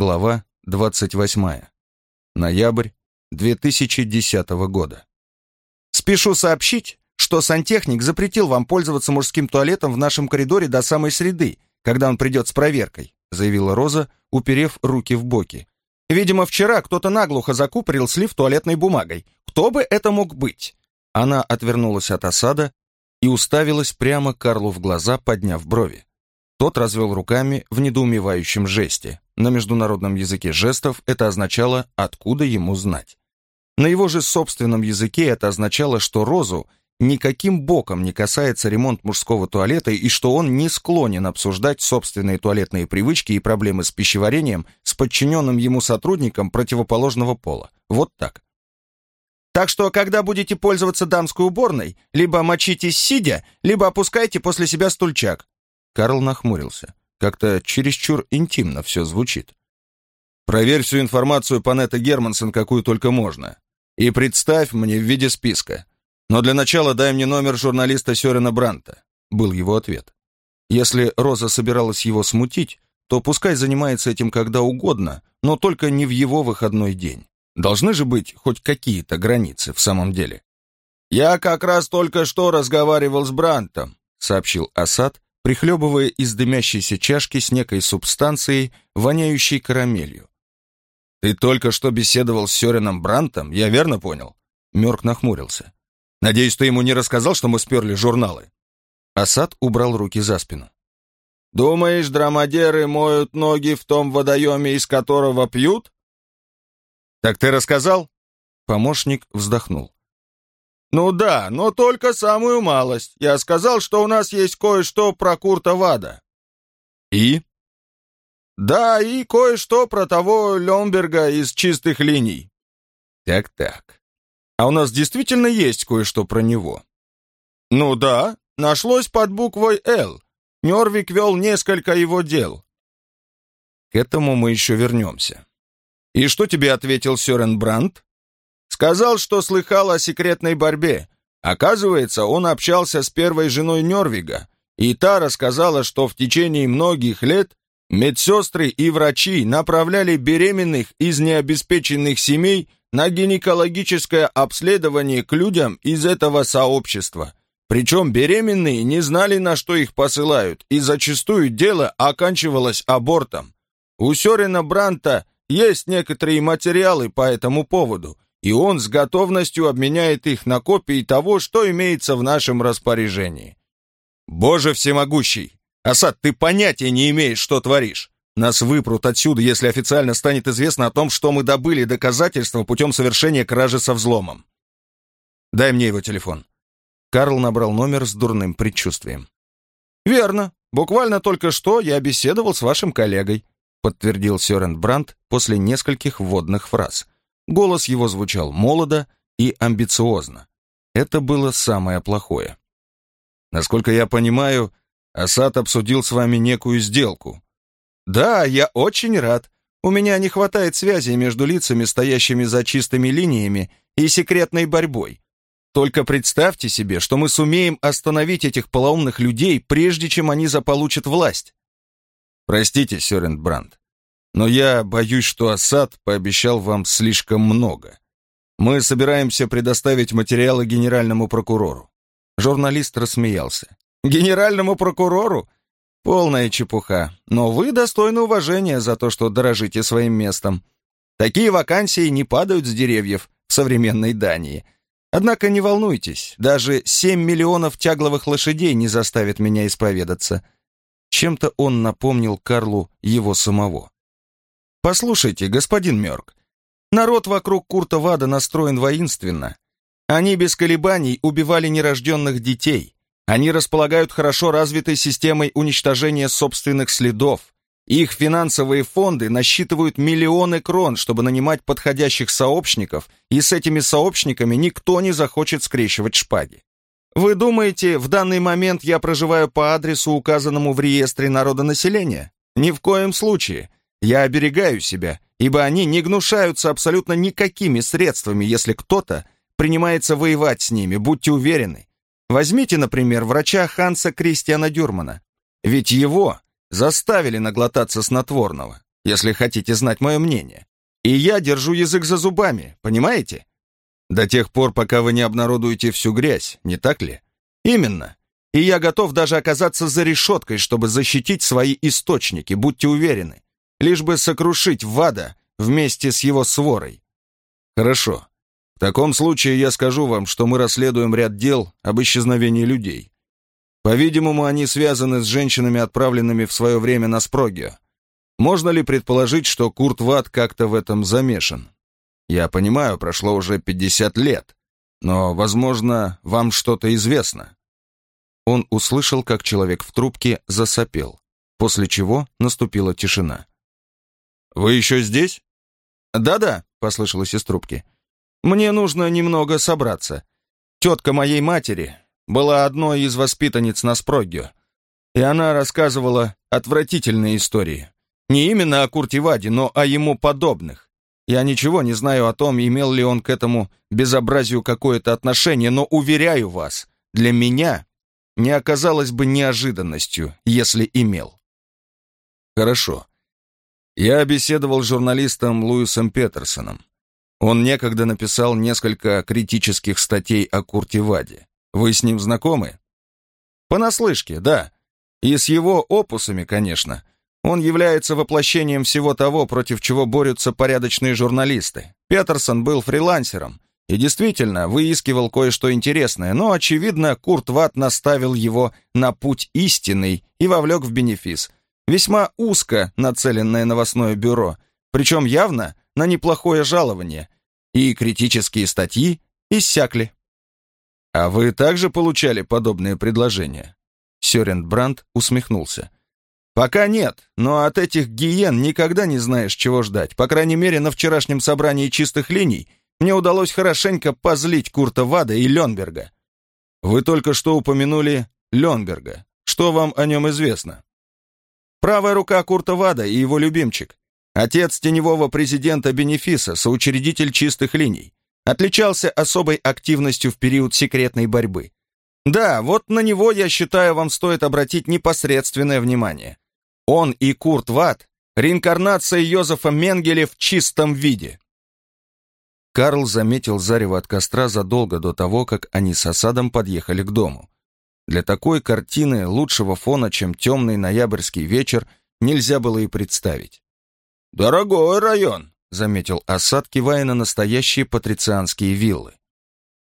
Глава 28. Ноябрь 2010 года. Спешу сообщить, что сантехник запретил вам пользоваться мужским туалетом в нашем коридоре до самой среды, когда он придет с проверкой, заявила Роза, уперев руки в боки. Видимо, вчера кто-то наглухо закупорил слив туалетной бумагой. Кто бы это мог быть? Она отвернулась от осада и уставилась прямо Карлу в глаза, подняв брови. Тот развел руками в недоумевающем жесте. На международном языке жестов это означало «откуда ему знать». На его же собственном языке это означало, что Розу никаким боком не касается ремонт мужского туалета и что он не склонен обсуждать собственные туалетные привычки и проблемы с пищеварением с подчиненным ему сотрудником противоположного пола. Вот так. Так что, когда будете пользоваться дамской уборной, либо мочитесь сидя, либо опускайте после себя стульчак. Карл нахмурился. Как-то чересчур интимно все звучит. Проверь всю информацию по Нета Германсон, какую только можно. И представь мне в виде списка. Но для начала дай мне номер журналиста Сёрена Бранта, был его ответ. Если Роза собиралась его смутить, то пускай занимается этим когда угодно, но только не в его выходной день. Должны же быть хоть какие-то границы в самом деле. «Я как раз только что разговаривал с Брантом», — сообщил Асад, прихлебывая из дымящейся чашки с некой субстанцией, воняющей карамелью. «Ты только что беседовал с Сёреном Брантом, я верно понял?» Мёрк нахмурился. «Надеюсь, ты ему не рассказал, что мы сперли журналы?» Асад убрал руки за спину. «Думаешь, драмадеры моют ноги в том водоеме, из которого пьют?» «Так ты рассказал?» Помощник вздохнул. «Ну да, но только самую малость. Я сказал, что у нас есть кое-что про Курта Вада». «И?» «Да, и кое-что про того Лемберга из чистых линий». «Так-так. А у нас действительно есть кое-что про него?» «Ну да, нашлось под буквой «Л». Нервик вел несколько его дел». «К этому мы еще вернемся». «И что тебе ответил Сёрен Брандт?» Сказал, что слыхал о секретной борьбе. Оказывается, он общался с первой женой Нервига, и та рассказала, что в течение многих лет медсестры и врачи направляли беременных из необеспеченных семей на гинекологическое обследование к людям из этого сообщества. Причем беременные не знали, на что их посылают, и зачастую дело оканчивалось абортом. У Сёрена Бранта есть некоторые материалы по этому поводу – и он с готовностью обменяет их на копии того, что имеется в нашем распоряжении. Боже всемогущий! Асад, ты понятия не имеешь, что творишь. Нас выпрут отсюда, если официально станет известно о том, что мы добыли доказательства путем совершения кражи со взломом. Дай мне его телефон. Карл набрал номер с дурным предчувствием. «Верно. Буквально только что я беседовал с вашим коллегой», подтвердил Сёрен Брандт после нескольких вводных фраз. Голос его звучал молодо и амбициозно. Это было самое плохое. Насколько я понимаю, Асад обсудил с вами некую сделку. Да, я очень рад. У меня не хватает связи между лицами, стоящими за чистыми линиями, и секретной борьбой. Только представьте себе, что мы сумеем остановить этих полоумных людей, прежде чем они заполучат власть. Простите, Сёрен Брандт, но я боюсь, что Асад пообещал вам слишком много. Мы собираемся предоставить материалы генеральному прокурору». Журналист рассмеялся. «Генеральному прокурору? Полная чепуха. Но вы достойны уважения за то, что дорожите своим местом. Такие вакансии не падают с деревьев в современной Дании. Однако не волнуйтесь, даже 7 миллионов тягловых лошадей не заставит меня исповедаться». Чем-то он напомнил Карлу его самого. Послушайте, господин Мёрк, народ вокруг Курта Вада настроен воинственно. Они без колебаний убивали нерожденных детей. Они располагают хорошо развитой системой уничтожения собственных следов. Их финансовые фонды насчитывают миллионы крон, чтобы нанимать подходящих сообщников, и с этими сообщниками никто не захочет скрещивать шпаги. Вы думаете, в данный момент я проживаю по адресу, указанному в реестре народонаселения? Ни в коем случае. Я оберегаю себя, ибо они не гнушаются абсолютно никакими средствами, если кто-то принимается воевать с ними, будьте уверены. Возьмите, например, врача Ханса Кристиана Дюрмана. Ведь его заставили наглотаться снотворного. если хотите знать мое мнение. И я держу язык за зубами, понимаете? До тех пор, пока вы не обнародуете всю грязь, не так ли? Именно. И я готов даже оказаться за решеткой, чтобы защитить свои источники, будьте уверены. Лишь бы сокрушить Вада вместе с его сворой. Хорошо. В таком случае я скажу вам, что мы расследуем ряд дел об исчезновении людей. По-видимому, они связаны с женщинами, отправленными в свое время на Спрогио. Можно ли предположить, что Курт Ват как-то в этом замешан? Я понимаю, прошло уже 50 лет, но, возможно, вам что-то известно. Он услышал, как человек в трубке засопел, после чего наступила тишина. «Вы еще здесь?» «Да-да», — послышалось из трубки. «Мне нужно немного собраться. Тетка моей матери была одной из воспитанниц на Спрогио, и она рассказывала отвратительные истории. Не именно о Курте Ваде, но о ему подобных. Я ничего не знаю о том, имел ли он к этому безобразию какое-то отношение, но уверяю вас, для меня не оказалось бы неожиданностью, если имел. Хорошо. Я беседовал с журналистом Луисом Петерсоном. Он некогда написал несколько критических статей о Курте Ваде. Вы с ним знакомы? Понаслышке, да. И с его опусами, конечно. Он является воплощением всего того, против чего борются порядочные журналисты. Петерсон был фрилансером и действительно выискивал кое-что интересное, но, очевидно, Курт Ватт наставил его на путь истинный и вовлек в бенефис – Весьма узко нацеленное новостное бюро, причем явно на неплохое жалование, и критические статьи иссякли. «А вы также получали подобные предложения?» Сёрен Брандт усмехнулся. «Пока нет, но от этих гиен никогда не знаешь, чего ждать. По крайней мере, на вчерашнем собрании чистых линий мне удалось хорошенько позлить Курта Вада и Ленберга. Вы только что упомянули Ленберга. Что вам о нем известно?» Правая рука Курта Вада и его любимчик. Отец теневого президента Бенефиса, соучредитель чистых линий. Отличался особой активностью в период секретной борьбы. Да, вот на него, я считаю, вам стоит обратить непосредственное внимание. Он и Курт Вад — реинкарнация Йозефа Менгеля в чистом виде. Карл заметил зарево от костра задолго до того, как они с осадом подъехали к дому. Для такой картины лучшего фона, чем темный ноябрьский вечер, нельзя было и представить. «Дорогой район», — заметил Асад, кивая на настоящие патрицианские виллы.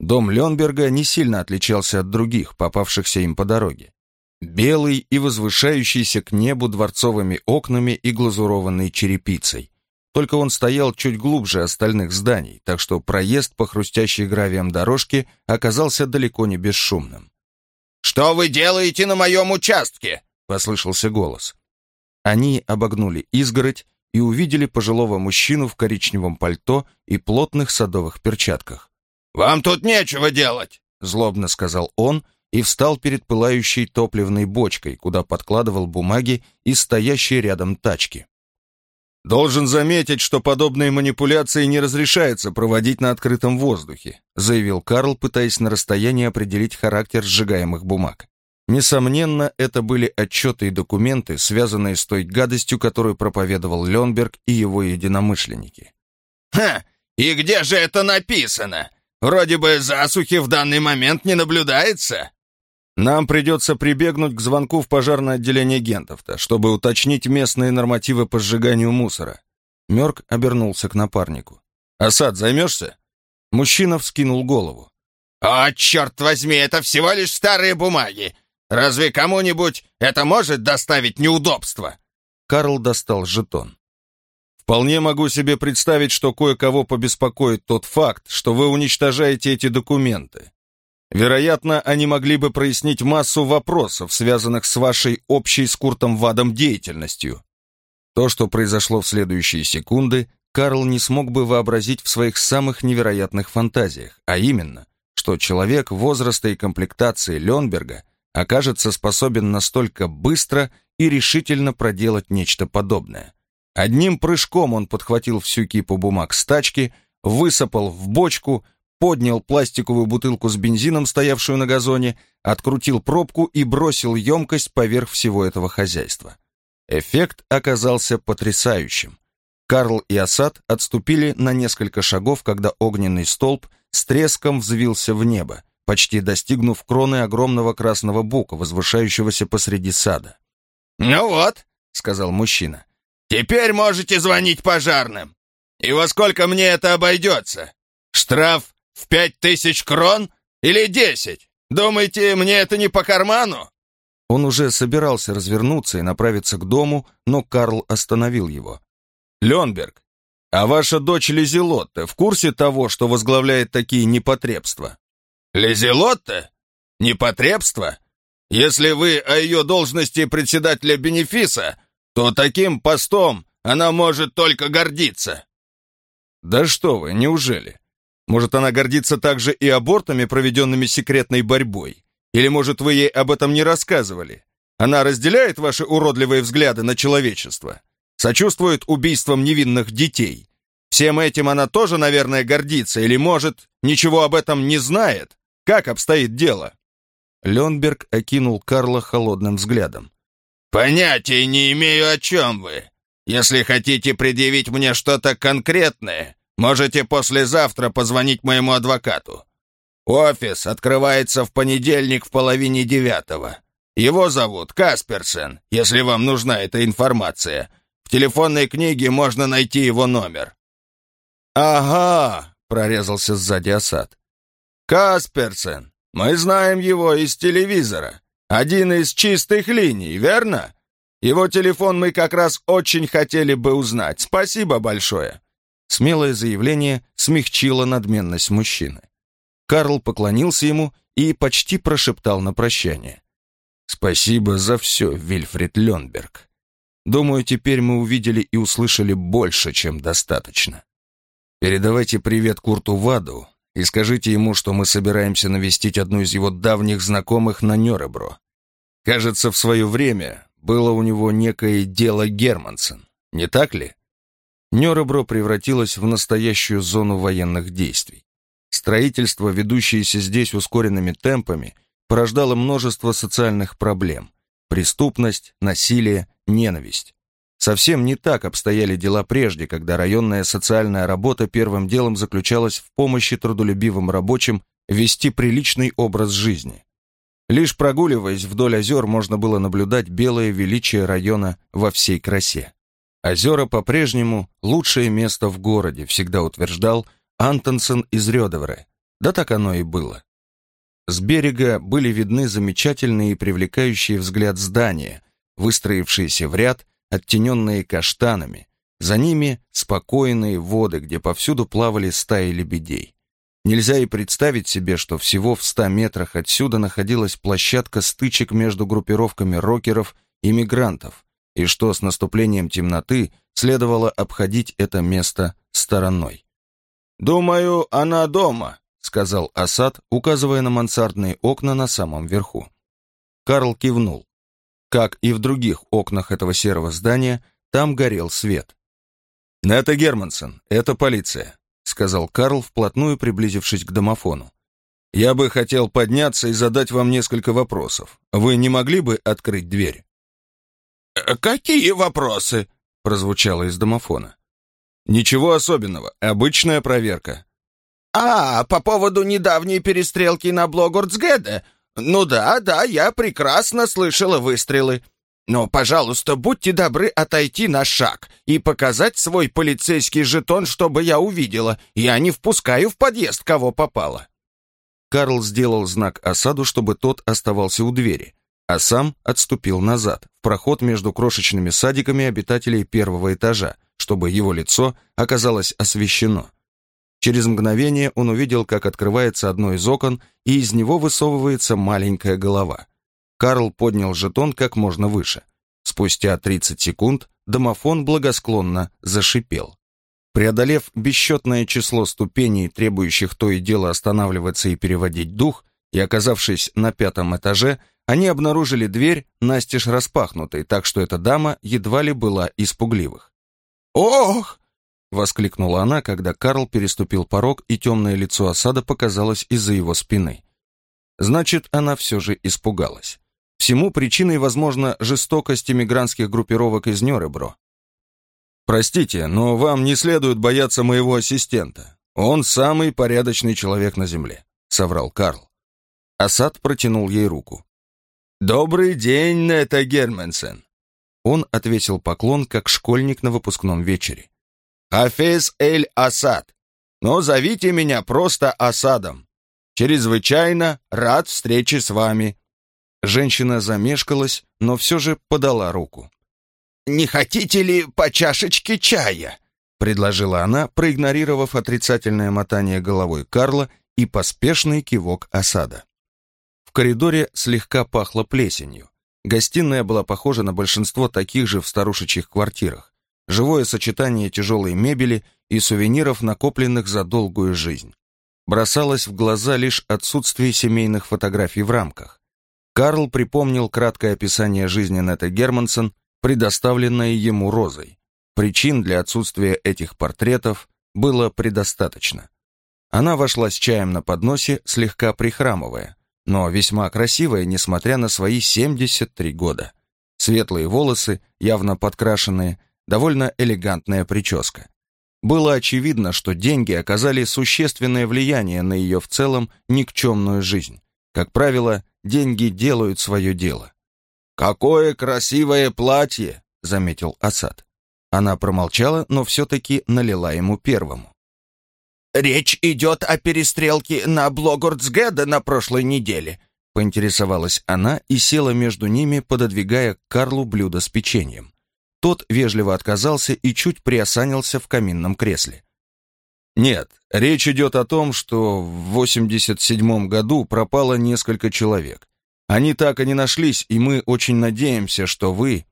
Дом Ленберга не сильно отличался от других, попавшихся им по дороге. Белый и возвышающийся к небу дворцовыми окнами и глазурованной черепицей. Только он стоял чуть глубже остальных зданий, так что проезд по хрустящей гравием дорожке оказался далеко не бесшумным. «Что вы делаете на моем участке?» — послышался голос. Они обогнули изгородь и увидели пожилого мужчину в коричневом пальто и плотных садовых перчатках. «Вам тут нечего делать!» — злобно сказал он и встал перед пылающей топливной бочкой, куда подкладывал бумаги из стоящей рядом тачки. «Должен заметить, что подобные манипуляции не разрешается проводить на открытом воздухе», заявил Карл, пытаясь на расстоянии определить характер сжигаемых бумаг. Несомненно, это были отчеты и документы, связанные с той гадостью, которую проповедовал Ленберг и его единомышленники. «Ха! И где же это написано? Вроде бы засухи в данный момент не наблюдается». Нам придется прибегнуть к звонку в пожарное отделение Гентовта, чтобы уточнить местные нормативы по сжиганию мусора. Мёрк обернулся к напарнику. «Асад, займешься?» Мужчина вскинул голову. «О, черт возьми, это всего лишь старые бумаги! Разве кому-нибудь это может доставить неудобства?» Карл достал жетон. «Вполне могу себе представить, что кое-кого побеспокоит тот факт, что вы уничтожаете эти документы. Вероятно, они могли бы прояснить массу вопросов, связанных с вашей общей с Куртом Вадом деятельностью. То, что произошло в следующие секунды, Карл не смог бы вообразить в своих самых невероятных фантазиях, а именно, что человек возраста и комплектации Ленберга окажется способен настолько быстро и решительно проделать нечто подобное. Одним прыжком он подхватил всю кипу бумаг с тачки, высыпал в бочку — поднял пластиковую бутылку с бензином, стоявшую на газоне, открутил пробку и бросил емкость поверх всего этого хозяйства. Эффект оказался потрясающим. Карл и Асад отступили на несколько шагов, когда огненный столб с треском взвился в небо, почти достигнув кроны огромного красного бука, возвышающегося посреди сада. «Ну вот», — сказал мужчина, — «теперь можете звонить пожарным. И во сколько мне это обойдется? Штраф в пять тысяч крон или десять? Думаете, мне это не по карману?» Он уже собирался развернуться и направиться к дому, но Карл остановил его. «Ленберг, а ваша дочь Лизелотта в курсе того, что возглавляет такие непотребства?» «Лизелотта? Непотребство? Если вы о ее должности председателя бенефиса, то таким постом она может только гордиться». «Да что вы, неужели? Может, она гордится также и абортами, проведенными секретной борьбой? Или, может, вы ей об этом не рассказывали? Она разделяет ваши уродливые взгляды на человечество? Сочувствует убийствам невинных детей? Всем этим она тоже, наверное, гордится, или, может, ничего об этом не знает? Как обстоит дело?» Ленберг окинул Карла холодным взглядом. «Понятия не имею, о чем вы. Если хотите предъявить мне что-то конкретное, можете послезавтра позвонить моему адвокату. Офис открывается в понедельник в половине девятого. Его зовут Касперсен, если вам нужна эта информация. В телефонной книге можно найти его номер». «Ага», — прорезался сзади осад. «Касперсен, мы знаем его из телевизора. Один из чистых линий, верно? Его телефон мы как раз очень хотели бы узнать. Спасибо большое». Смелое заявление смягчило надменность мужчины. Карл поклонился ему и почти прошептал на прощание. «Спасибо за все, Вильфрид Ленберг. Думаю, теперь мы увидели и услышали больше, чем достаточно. Передавайте привет Курту Ваду и скажите ему, что мы собираемся навестить одну из его давних знакомых на Нёребро. Кажется, в свое время было у него некое дело Германсен, не так ли? Нёребро превратилось в настоящую зону военных действий. Строительство, ведущееся здесь ускоренными темпами, порождало множество социальных проблем. Преступность, насилие, ненависть. Совсем не так обстояли дела прежде, когда районная социальная работа первым делом заключалась в помощи трудолюбивым рабочим вести приличный образ жизни. Лишь прогуливаясь вдоль озер, можно было наблюдать белое величие района во всей красе. Озера по-прежнему лучшее место в городе, всегда утверждал Антонсен из Рёдовре. Да так оно и было. С берега были видны замечательные и привлекающие взгляд здания, выстроившиеся в ряд оттененные каштанами, за ними спокойные воды, где повсюду плавали стаи лебедей. Нельзя и представить себе, что всего в ста метрах отсюда находилась площадка стычек между группировками рокеров и мигрантов, и что с наступлением темноты следовало обходить это место стороной. «Думаю, она дома», — сказал Асад, указывая на мансардные окна на самом верху. Карл кивнул. Как и в других окнах этого серого здания, там горел свет. «Это Германсон, это полиция», — сказал Карл, вплотную приблизившись к домофону. «Я бы хотел подняться и задать вам несколько вопросов. Вы не могли бы открыть дверь?» «Э, «Какие вопросы?» — прозвучало из домофона. «Ничего особенного, обычная проверка». «А, по поводу недавней перестрелки на Блогурцгеде? «Ну да, да, я прекрасно слышала выстрелы. Но, пожалуйста, будьте добры отойти на шаг и показать свой полицейский жетон, чтобы я увидела. Я не впускаю в подъезд, кого попало». Карл сделал знак осаду, чтобы тот оставался у двери, а сам отступил назад, в проход между крошечными садиками обитателей первого этажа, чтобы его лицо оказалось освещено. Через мгновение он увидел, как открывается одно из окон, и из него высовывается маленькая голова. Карл поднял жетон как можно выше. Спустя 30 секунд домофон благосклонно зашипел. Преодолев бесчетное число ступеней, требующих то и дело останавливаться и переводить дух, и оказавшись на пятом этаже, они обнаружили дверь настежь распахнутой, так что эта дама едва ли была испугливых. «Ох!» — воскликнула она, когда Карл переступил порог, и темное лицо осада показалось из-за его спины. Значит, она все же испугалась. Всему причиной, возможно, жестокость иммигрантских группировок из Нёребро. «Простите, но вам не следует бояться моего ассистента. Он самый порядочный человек на земле», — соврал Карл. Асад протянул ей руку. «Добрый день, Нета Германсен!» Он ответил поклон, как школьник на выпускном вечере. «Хафез Эль-Асад, но зовите меня просто Асадом. Чрезвычайно рад встрече с вами». Женщина замешкалась, но все же подала руку. «Не хотите ли по чашечке чая?» — предложила она, проигнорировав отрицательное мотание головой Карла и поспешный кивок осада. Коридоре слегка пахло плесенью. Гостиная была похожа на большинство таких же в старушечьих квартирах. Живое сочетание тяжелой мебели и сувениров, накопленных за долгую жизнь. Бросалось в глаза лишь отсутствие семейных фотографий в рамках. Карл припомнил краткое описание жизни Нетты Германсон, предоставленное ему Розой. Причин для отсутствия этих портретов было предостаточно. Она вошла с чаем на подносе, слегка прихрамывая, но весьма красивая, несмотря на свои 73 года. Светлые волосы, явно подкрашенные, довольно элегантная прическа. Было очевидно, что деньги оказали существенное влияние на ее в целом никчемную жизнь. Как правило, деньги делают свое дело. «Какое красивое платье!» — заметил Асад. Она промолчала, но все-таки налила ему первому. «Речь идет о перестрелке на Блогордсгеда на прошлой неделе», поинтересовалась она и села между ними, пододвигая к Карлу блюдо с печеньем. Тот вежливо отказался и чуть приосанился в каминном кресле. Нет, речь идет о том, что в 87-м году пропало несколько человек. Они так и не нашлись, и мы очень надеемся, что вы...»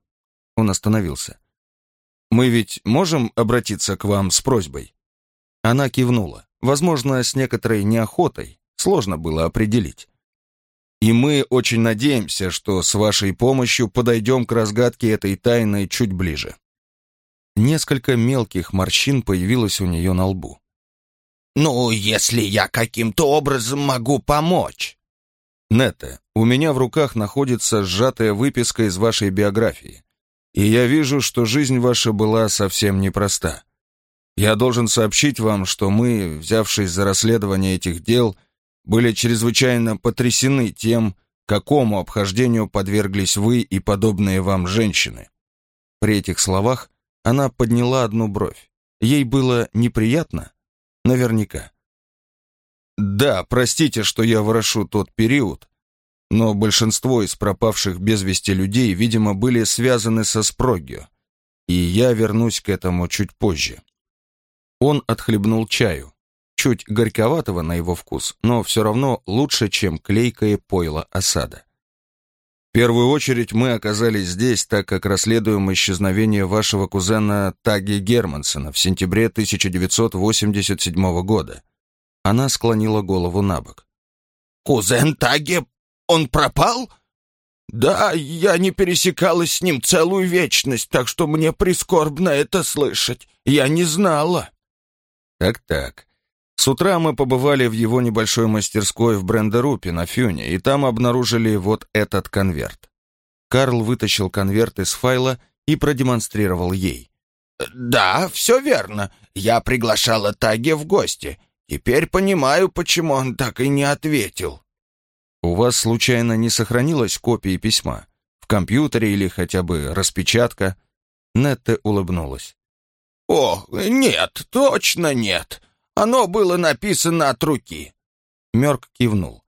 Он остановился. «Мы ведь можем обратиться к вам с просьбой?» Она кивнула, возможно, с некоторой неохотой, сложно было определить. «И мы очень надеемся, что с вашей помощью подойдем к разгадке этой тайны чуть ближе». Несколько мелких морщин появилось у нее на лбу. «Ну, если я каким-то образом могу помочь». «Нетте, у меня в руках находится сжатая выписка из вашей биографии, и я вижу, что жизнь ваша была совсем непроста. Я должен сообщить вам, что мы, взявшись за расследование этих дел, были чрезвычайно потрясены тем, какому обхождению подверглись вы и подобные вам женщины». При этих словах она подняла одну бровь. Ей было неприятно, Наверняка. Да, простите, что я ворошу тот период, но большинство из пропавших без вести людей, видимо, были связаны со Спрогио, и я вернусь к этому чуть позже. Он отхлебнул чаю, чуть горьковатого на его вкус, но все равно лучше, чем клейкое пойло осада. В первую очередь мы оказались здесь, так как расследуем исчезновение вашего кузена Таги Германсона в сентябре 1987 года. Она склонила голову на бок. «Кузен Таги, он пропал?» «Да, я не пересекалась с ним целую вечность, так что мне прискорбно это слышать. Я не знала». «Так-так. С утра мы побывали в его небольшой мастерской в Брендерупе на Фюне, и там обнаружили вот этот конверт. Карл вытащил конверт из файла и продемонстрировал ей. «Да, все верно. Я приглашала Таге в гости. Теперь понимаю, почему он так и не ответил». «У вас, случайно, не сохранилась копия письма? В компьютере или хотя бы распечатка?» Нетте улыбнулась. «О, нет, точно нет. Оно было написано от руки». Мёрк кивнул.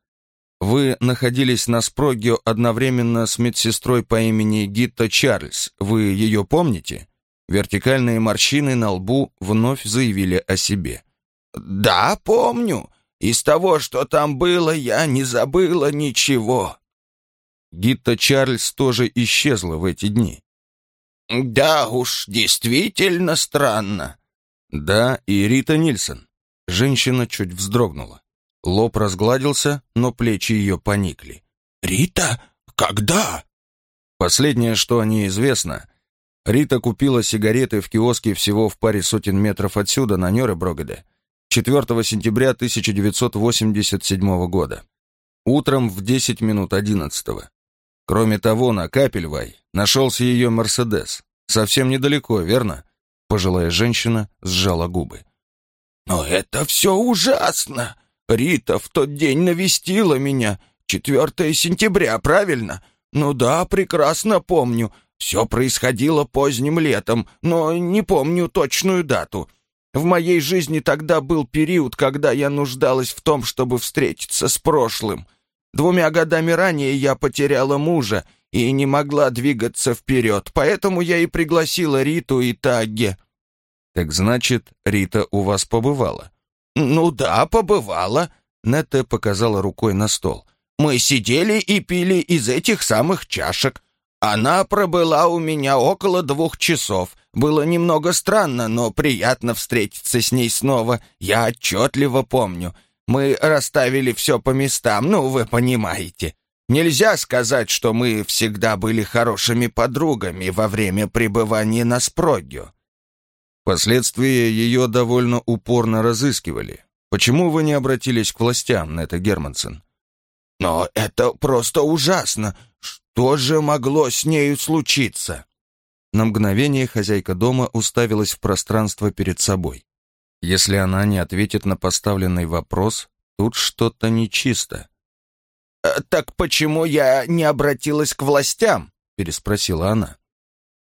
«Вы находились на Спрогио одновременно с медсестрой по имени Гитта Чарльз. Вы ее помните?» Вертикальные морщины на лбу вновь заявили о себе. «Да, помню. Из того, что там было, я не забыла ничего». Гитта Чарльз тоже исчезла в эти дни. «Да уж, действительно странно». «Да, и Рита Нильсон. Женщина чуть вздрогнула. Лоб разгладился, но плечи ее поникли. «Рита? Когда?» Последнее, что о ней известно, Рита купила сигареты в киоске всего в паре сотен метров отсюда, на Нёреброгеде, 4 сентября 1987 года. Утром в 10 минут 11 -го. Кроме того, на Капельвай нашелся ее Мерседес. Совсем недалеко, верно? Пожилая женщина сжала губы. «Но это все ужасно! Рита в тот день навестила меня. 4 сентября, правильно? Ну да, прекрасно помню. Все происходило поздним летом, но не помню точную дату. В моей жизни тогда был период, когда я нуждалась в том, чтобы встретиться с прошлым. Двумя годами ранее я потеряла мужа и не могла двигаться вперед, поэтому я и пригласила Риту и Тагге. «Так значит, Рита у вас побывала?» «Ну да, побывала», — Нетте показала рукой на стол. «Мы сидели и пили из этих самых чашек. Она пробыла у меня около двух часов. Было немного странно, но приятно встретиться с ней снова. Я отчетливо помню. Мы расставили все по местам, ну, вы понимаете. Нельзя сказать, что мы всегда были хорошими подругами во время пребывания на Спрогио. Впоследствии ее довольно упорно разыскивали. Почему вы не обратились к властям, Нета Германсон? Но это просто ужасно. Что же могло с нею случиться? На мгновение хозяйка дома уставилась в пространство перед собой. Если она не ответит на поставленный вопрос, тут что-то нечисто. «Э, «Так почему я не обратилась к властям?» — переспросила она.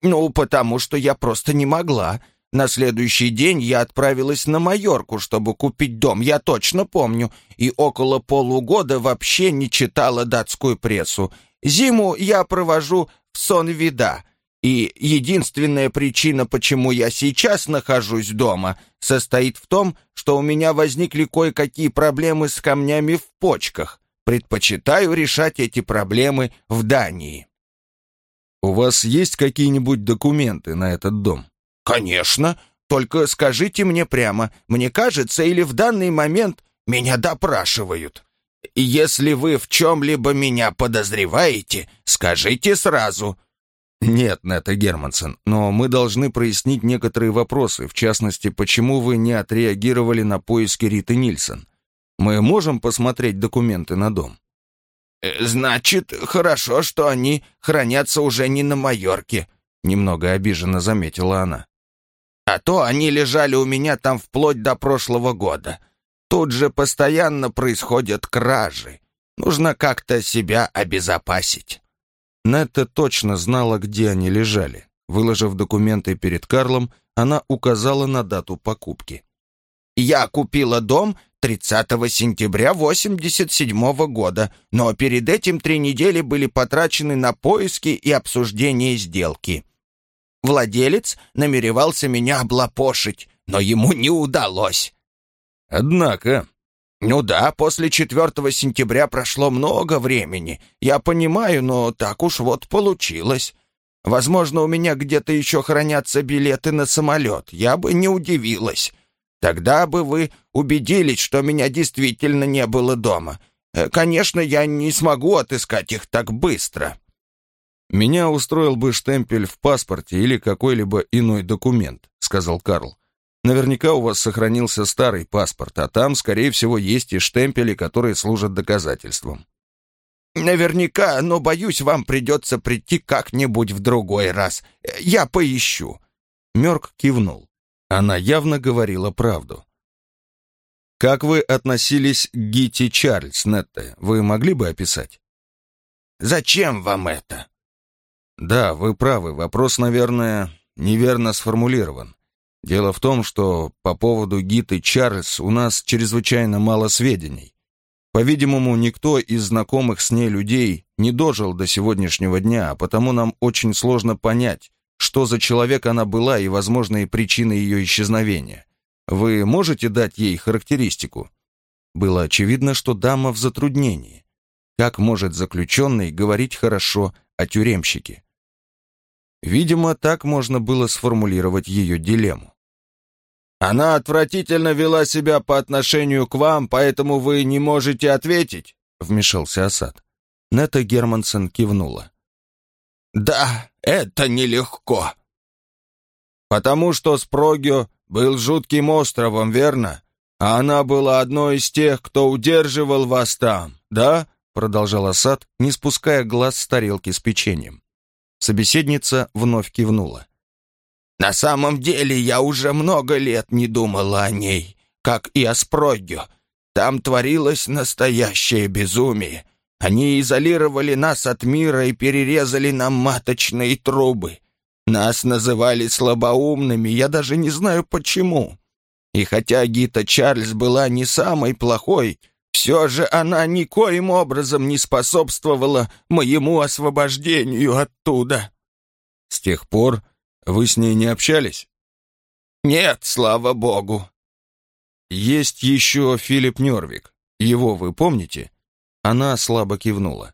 «Ну, потому что я просто не могла. На следующий день я отправилась на Майорку, чтобы купить дом, я точно помню, и около полугода вообще не читала датскую прессу. Зиму я провожу в Сон-Вида, и единственная причина, почему я сейчас нахожусь дома, состоит в том, что у меня возникли кое-какие проблемы с камнями в почках. Предпочитаю решать эти проблемы в Дании. У вас есть какие-нибудь документы на этот дом? Конечно. Только скажите мне прямо, мне кажется, или в данный момент меня допрашивают. Если вы в чем-либо меня подозреваете, скажите сразу. «Нет, Нета Германсон, но мы должны прояснить некоторые вопросы, в частности, почему вы не отреагировали на поиски Риты Нильсон. Мы можем посмотреть документы на дом?» э, «Значит, хорошо, что они хранятся уже не на Майорке», — немного обиженно заметила она. «А то они лежали у меня там вплоть до прошлого года. Тут же постоянно происходят кражи. Нужно как-то себя обезопасить». Нетта точно знала, где они лежали. Выложив документы перед Карлом, она указала на дату покупки. «Я купила дом 30 сентября 87 года, но перед этим три недели были потрачены на поиски и обсуждение сделки. Владелец намеревался меня облапошить, но ему не удалось». «Однако», «Ну да, после 4 сентября прошло много времени. Я понимаю, но так уж вот получилось. Возможно, у меня где-то еще хранятся билеты на самолет. Я бы не удивилась. Тогда бы вы убедились, что меня действительно не было дома. Э, конечно, я не смогу отыскать их так быстро». «Меня устроил бы штемпель в паспорте или какой-либо иной документ», — сказал Карл. Наверняка у вас сохранился старый паспорт, а там, скорее всего, есть и штемпели, которые служат доказательством. Наверняка, но, боюсь, вам придется прийти как-нибудь в другой раз. Я поищу». Мёрк кивнул. Она явно говорила правду. «Как вы относились к Гити Чарльз, Нетте? Вы могли бы описать?» «Зачем вам это?» «Да, вы правы. Вопрос, наверное, неверно сформулирован. Дело в том, что по поводу Гиты Чарльз у нас чрезвычайно мало сведений. По-видимому, никто из знакомых с ней людей не дожил до сегодняшнего дня, а потому нам очень сложно понять, что за человек она была и возможные причины ее исчезновения. Вы можете дать ей характеристику? Было очевидно, что дама в затруднении. Как может заключенный говорить хорошо о тюремщике? Видимо, так можно было сформулировать ее дилемму. Она отвратительно вела себя по отношению к вам, поэтому вы не можете ответить», — вмешался Асад. Нета Германсон кивнула. «Да, это нелегко. Потому что Спрогио был жутким островом, верно? А она была одной из тех, кто удерживал вас там, да?» — продолжал Асад, не спуская глаз с тарелки с печеньем. Собеседница вновь кивнула. «На самом деле я уже много лет не думала о ней, как и о Спрогге. Там творилось настоящее безумие. Они изолировали нас от мира и перерезали нам маточные трубы. Нас называли слабоумными, я даже не знаю почему. И хотя Гита Чарльз была не самой плохой, все же она никоим образом не способствовала моему освобождению оттуда. С тех пор вы с ней не общались? Нет, слава богу. Есть еще Филипп Нервик. Его вы помните? Она слабо кивнула.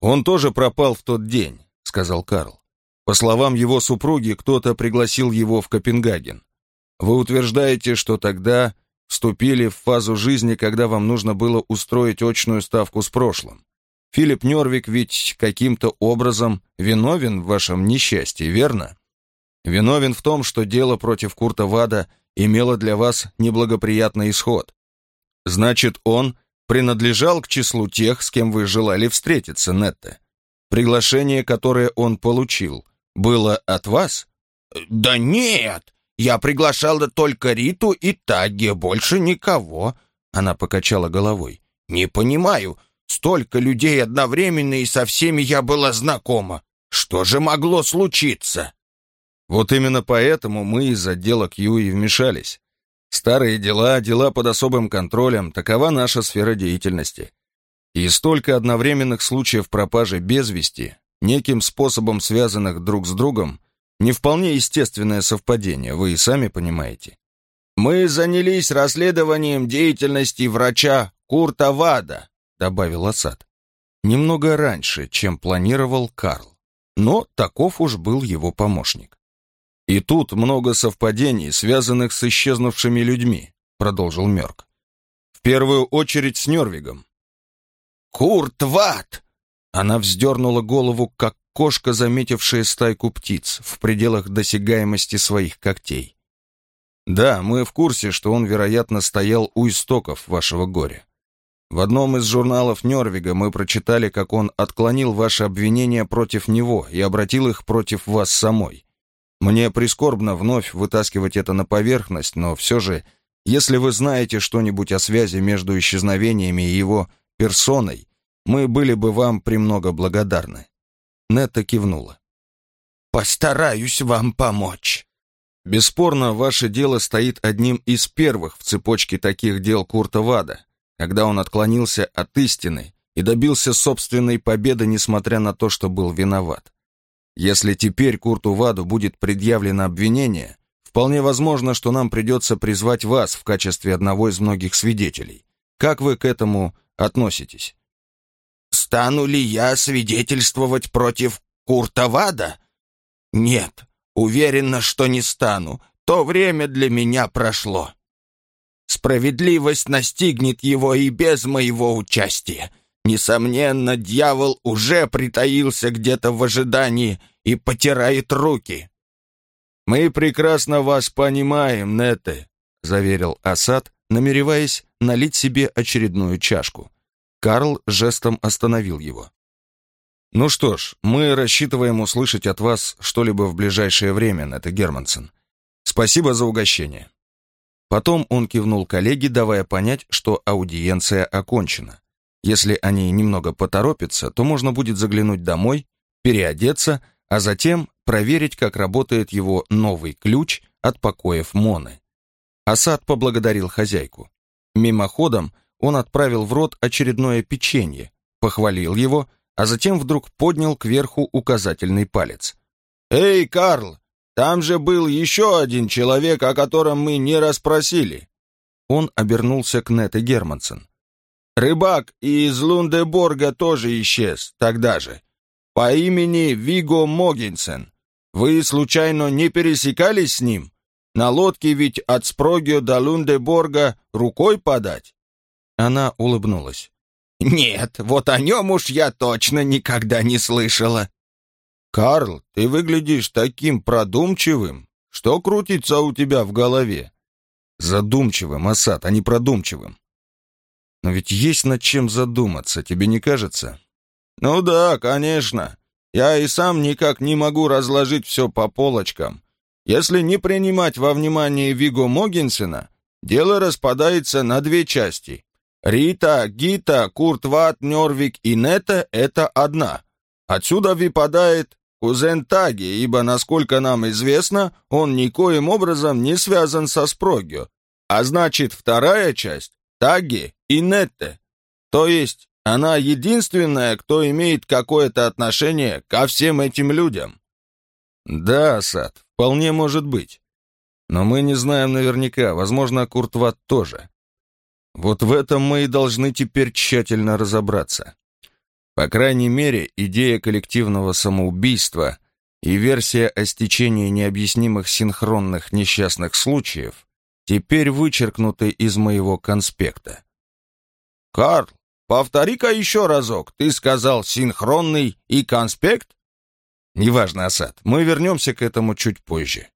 Он тоже пропал в тот день, сказал Карл. По словам его супруги, кто-то пригласил его в Копенгаген. Вы утверждаете, что тогда вступили в фазу жизни, когда вам нужно было устроить очную ставку с прошлым. Филипп Нервик ведь каким-то образом виновен в вашем несчастье, верно? Виновен в том, что дело против Курта Вада имело для вас неблагоприятный исход. Значит, он принадлежал к числу тех, с кем вы желали встретиться, Нетте. Приглашение, которое он получил, было от вас? Да нет, я приглашала только Риту и Таги, больше никого». Она покачала головой. «Не понимаю, столько людей одновременно, и со всеми я была знакома. Что же могло случиться?» Вот именно поэтому мы из отдела Q и вмешались. Старые дела, дела под особым контролем, такова наша сфера деятельности. И столько одновременных случаев пропажи без вести, неким способом связанных друг с другом, не вполне естественное совпадение, вы и сами понимаете. «Мы занялись расследованием деятельности врача Курта Вада», добавил Асад. Немного раньше, чем планировал Карл. Но таков уж был его помощник. «И тут много совпадений, связанных с исчезнувшими людьми», продолжил Мёрк. «В первую очередь с Нервигом». «Курт Вад!» Она вздернула голову, как кошка, заметившая стайку птиц в пределах досягаемости своих когтей. Да, мы в курсе, что он, вероятно, стоял у истоков вашего горя. В одном из журналов Нервига мы прочитали, как он отклонил ваши обвинения против него и обратил их против вас самой. Мне прискорбно вновь вытаскивать это на поверхность, но все же, если вы знаете что-нибудь о связи между исчезновениями и его персоной, мы были бы вам премного благодарны. Нетта кивнула. «Постараюсь вам помочь». Бесспорно, ваше дело стоит одним из первых в цепочке таких дел Курта Вада, когда он отклонился от истины и добился собственной победы, несмотря на то, что был виноват. Если теперь Курту Ваду будет предъявлено обвинение, вполне возможно, что нам придется призвать вас в качестве одного из многих свидетелей. Как вы к этому относитесь? Стану ли я свидетельствовать против Куртовада? Нет, уверена, что не стану. То время для меня прошло. Справедливость настигнет его и без моего участия. Несомненно, дьявол уже притаился где-то в ожидании и потирает руки. «Мы прекрасно вас понимаем, Нетте», — заверил Асад, намереваясь налить себе очередную чашку. Карл жестом остановил его. «Ну что ж, мы рассчитываем услышать от вас что-либо в ближайшее время, Нетта Германсон. Спасибо за угощение». Потом он кивнул коллеге, давая понять, что аудиенция окончена. Если они немного поторопятся, то можно будет заглянуть домой, переодеться, а затем проверить, как работает его новый ключ от покоев Моны. Асад поблагодарил хозяйку. Мимоходом он отправил в рот очередное печенье, похвалил его, а затем вдруг поднял кверху указательный палец. «Эй, Карл, там же был еще один человек, о котором мы не расспросили». Он обернулся к Нете Германсен. «Рыбак из Лундеборга тоже исчез тогда же. По имени Виго Могинсен. Вы, случайно, не пересекались с ним? На лодке ведь от Спрогио до Лундеборга рукой подать?» Она улыбнулась. «Нет, вот о нем уж я точно никогда не слышала». «Карл, ты выглядишь таким продумчивым. Что крутится у тебя в голове?» «Задумчивым, Асад, а не продумчивым». Но ведь есть над чем задуматься, тебе не кажется? Ну да, конечно. Я и сам никак не могу разложить все по полочкам. Если не принимать во внимание Виго Могинсена, дело распадается на две части. Рита, Гита, Курт Ват, Нервик и Нета — это одна. Отсюда выпадает кузен Таги, ибо, насколько нам известно, он никоим образом не связан со Спрогио. А значит, вторая часть — Таги и Нетте. То есть, она единственная, кто имеет какое-то отношение ко всем этим людям. Да, Сад, вполне может быть. Но мы не знаем наверняка, возможно, Куртват тоже. Вот в этом мы и должны теперь тщательно разобраться. По крайней мере, идея коллективного самоубийства и версия о стечении необъяснимых синхронных несчастных случаев теперь вычеркнуты из моего конспекта. «Карл, повтори-ка еще разок. Ты сказал синхронный и конспект?» «Неважно, Асад. Мы вернемся к этому чуть позже.